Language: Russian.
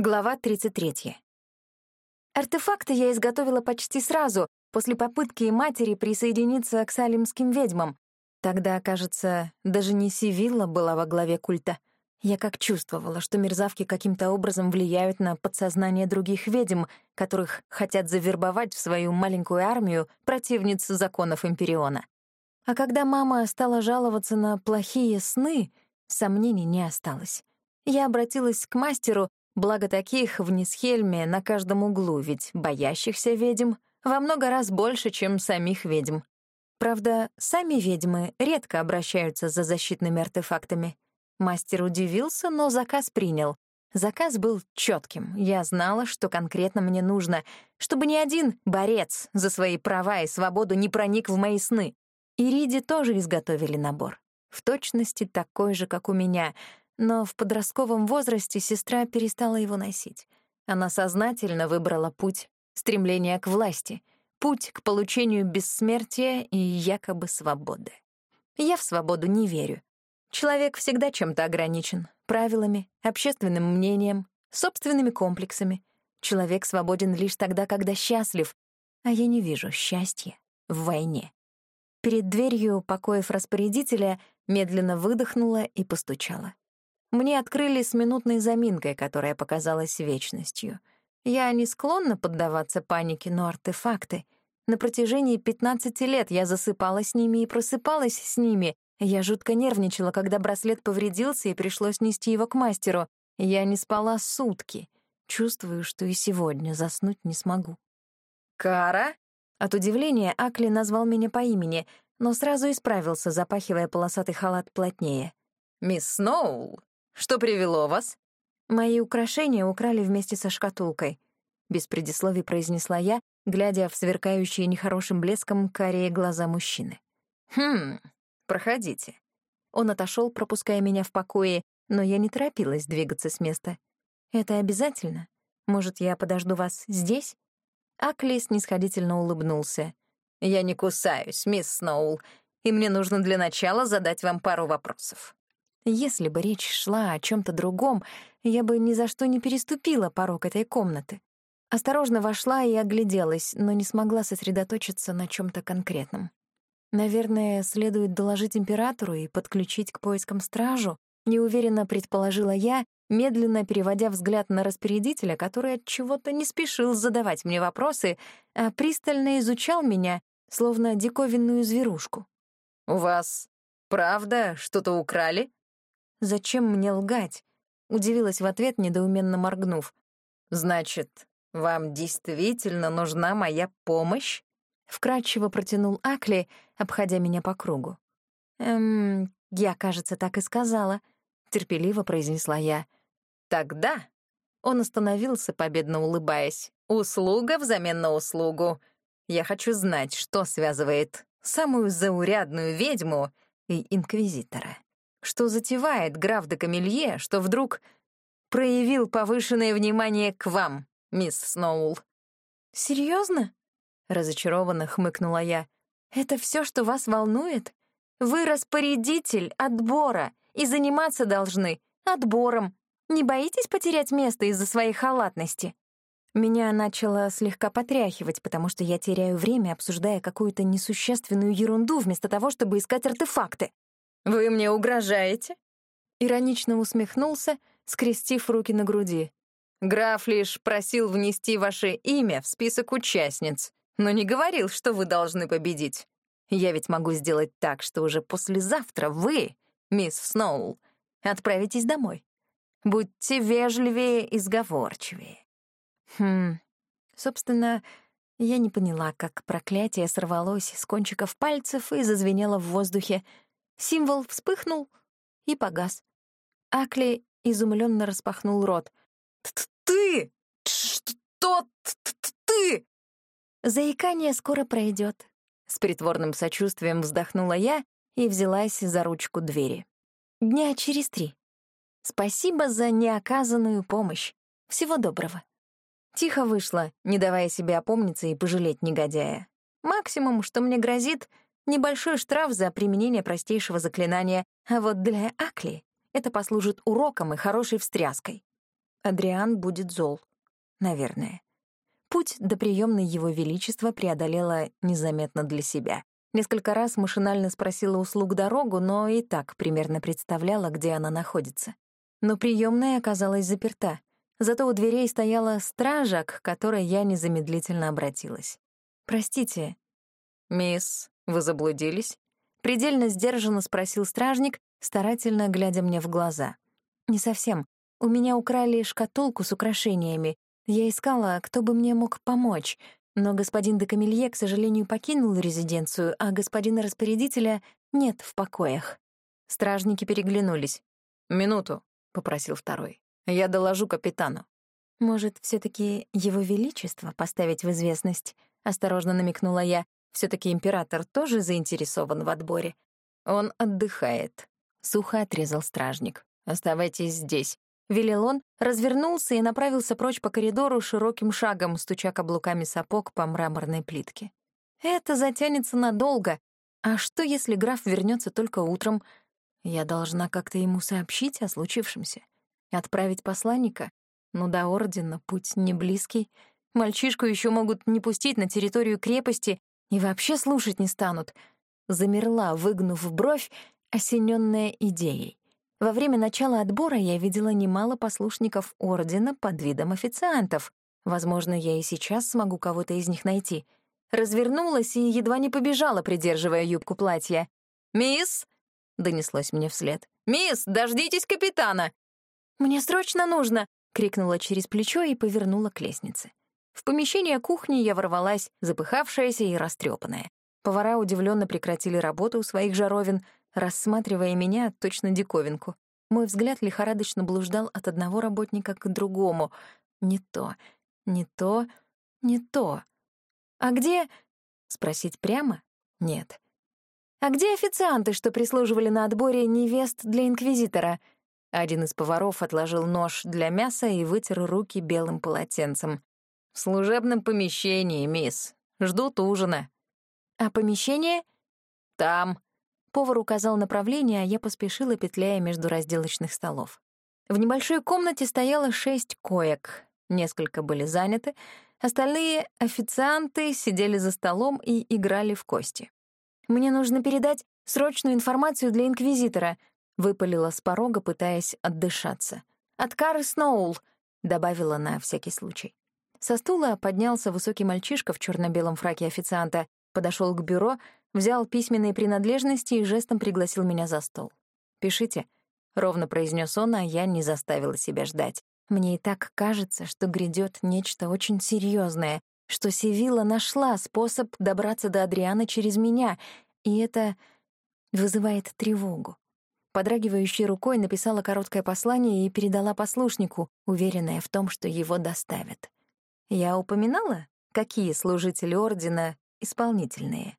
Глава 33. Артефакты я изготовила почти сразу, после попытки матери присоединиться к салимским ведьмам. Тогда, кажется, даже не Сивилла была во главе культа. Я как чувствовала, что мерзавки каким-то образом влияют на подсознание других ведьм, которых хотят завербовать в свою маленькую армию противниц законов Империона. А когда мама стала жаловаться на плохие сны, сомнений не осталось. Я обратилась к мастеру, Благо таких в Нисхельме на каждом углу, ведь боящихся ведьм во много раз больше, чем самих ведьм. Правда, сами ведьмы редко обращаются за защитными артефактами. Мастер удивился, но заказ принял. Заказ был четким. Я знала, что конкретно мне нужно, чтобы ни один борец за свои права и свободу не проник в мои сны. И Риди тоже изготовили набор. В точности такой же, как у меня, но в подростковом возрасте сестра перестала его носить. Она сознательно выбрала путь стремления к власти, путь к получению бессмертия и якобы свободы. Я в свободу не верю. Человек всегда чем-то ограничен — правилами, общественным мнением, собственными комплексами. Человек свободен лишь тогда, когда счастлив, а я не вижу счастья в войне. Перед дверью покоев распорядителя медленно выдохнула и постучала. Мне открыли с минутной заминкой, которая показалась вечностью. Я не склонна поддаваться панике, но артефакты. На протяжении 15 лет я засыпала с ними и просыпалась с ними. Я жутко нервничала, когда браслет повредился и пришлось нести его к мастеру. Я не спала сутки. Чувствую, что и сегодня заснуть не смогу. «Кара?» От удивления Акли назвал меня по имени, но сразу исправился, запахивая полосатый халат плотнее. «Мисс Сноул, что привело вас?» «Мои украшения украли вместе со шкатулкой», — без предисловий произнесла я, глядя в сверкающие нехорошим блеском карие глаза мужчины. «Хм, проходите». Он отошел, пропуская меня в покое, но я не торопилась двигаться с места. «Это обязательно? Может, я подожду вас здесь?» Акли снисходительно улыбнулся. «Я не кусаюсь, мисс Сноул, и мне нужно для начала задать вам пару вопросов». Если бы речь шла о чем то другом, я бы ни за что не переступила порог этой комнаты. Осторожно вошла и огляделась, но не смогла сосредоточиться на чем то конкретном. Наверное, следует доложить императору и подключить к поискам стражу, неуверенно предположила я, медленно переводя взгляд на распорядителя, который от чего-то не спешил задавать мне вопросы, а пристально изучал меня, словно диковинную зверушку. «У вас правда что-то украли?» Зачем мне лгать? Удивилась в ответ, недоуменно моргнув. Значит, вам действительно нужна моя помощь? Вкратчиво протянул Акли, обходя меня по кругу. «Эм, я, кажется, так и сказала», — терпеливо произнесла я. «Тогда...» Он остановился, победно улыбаясь. «Услуга взамен на услугу. Я хочу знать, что связывает самую заурядную ведьму и инквизитора». Что затевает граф де Камелье, что вдруг проявил повышенное внимание к вам, мисс Сноул?» «Серьезно?» — разочарованно хмыкнула я. «Это все, что вас волнует? Вы распорядитель отбора и заниматься должны отбором. Не боитесь потерять место из-за своей халатности?» Меня начало слегка потряхивать, потому что я теряю время, обсуждая какую-то несущественную ерунду, вместо того, чтобы искать артефакты. «Вы мне угрожаете?» Иронично усмехнулся, скрестив руки на груди. «Граф лишь просил внести ваше имя в список участниц, но не говорил, что вы должны победить. Я ведь могу сделать так, что уже послезавтра вы, мисс Сноул, отправитесь домой. Будьте вежливее и сговорчивее». Хм, собственно, я не поняла, как проклятие сорвалось с кончиков пальцев и зазвенело в воздухе, Символ вспыхнул и погас. Акли изумленно распахнул рот. «Ты! Что ты?» «Заикание скоро пройдет», — с притворным сочувствием вздохнула я и взялась за ручку двери. «Дня через три. Спасибо за неоказанную помощь. Всего доброго». Тихо вышла, не давая себе опомниться и пожалеть негодяя. Максимум, что мне грозит — Небольшой штраф за применение простейшего заклинания, а вот для Акли это послужит уроком и хорошей встряской. Адриан будет зол. Наверное. Путь до приемной Его Величества преодолела незаметно для себя. Несколько раз машинально спросила услуг дорогу, но и так примерно представляла, где она находится. Но приемная оказалась заперта. Зато у дверей стояла стража, к которой я незамедлительно обратилась. «Простите». «Мисс, вы заблудились?» Предельно сдержанно спросил стражник, старательно глядя мне в глаза. «Не совсем. У меня украли шкатулку с украшениями. Я искала, кто бы мне мог помочь, но господин де Камелье, к сожалению, покинул резиденцию, а господина распорядителя нет в покоях». Стражники переглянулись. «Минуту», — попросил второй. «Я доложу капитану». «Может, все таки его величество поставить в известность?» — осторожно намекнула я. Все таки император тоже заинтересован в отборе. Он отдыхает. Сухо отрезал стражник. «Оставайтесь здесь». Велел он, развернулся и направился прочь по коридору широким шагом, стуча каблуками сапог по мраморной плитке. «Это затянется надолго. А что, если граф вернется только утром? Я должна как-то ему сообщить о случившемся. Отправить посланника? Ну, до ордена путь не близкий. Мальчишку еще могут не пустить на территорию крепости и вообще слушать не станут. Замерла, выгнув бровь, осененная идеей. Во время начала отбора я видела немало послушников ордена под видом официантов. Возможно, я и сейчас смогу кого-то из них найти. Развернулась и едва не побежала, придерживая юбку платья. «Мисс!» — донеслось мне вслед. «Мисс, дождитесь капитана!» «Мне срочно нужно!» — крикнула через плечо и повернула к лестнице. В помещение кухни я ворвалась, запыхавшаяся и растрепанная. Повара удивленно прекратили работу у своих жаровин, рассматривая меня точно диковинку. Мой взгляд лихорадочно блуждал от одного работника к другому. Не то, не то, не то. «А где...» Спросить прямо? Нет. «А где официанты, что прислуживали на отборе невест для инквизитора?» Один из поваров отложил нож для мяса и вытер руки белым полотенцем. «В служебном помещении, мисс. Ждут ужина». «А помещение?» «Там». Повар указал направление, а я поспешила, петляя между разделочных столов. В небольшой комнате стояло шесть коек. Несколько были заняты, остальные официанты сидели за столом и играли в кости. «Мне нужно передать срочную информацию для Инквизитора», — выпалила с порога, пытаясь отдышаться. «От Кары Сноул», — добавила на всякий случай. Со стула поднялся высокий мальчишка в черно белом фраке официанта, подошел к бюро, взял письменные принадлежности и жестом пригласил меня за стол. «Пишите», — ровно произнес он, а я не заставила себя ждать. Мне и так кажется, что грядет нечто очень серьезное, что Севилла нашла способ добраться до Адриана через меня, и это вызывает тревогу. Подрагивающей рукой написала короткое послание и передала послушнику, уверенная в том, что его доставят. Я упоминала, какие служители Ордена исполнительные.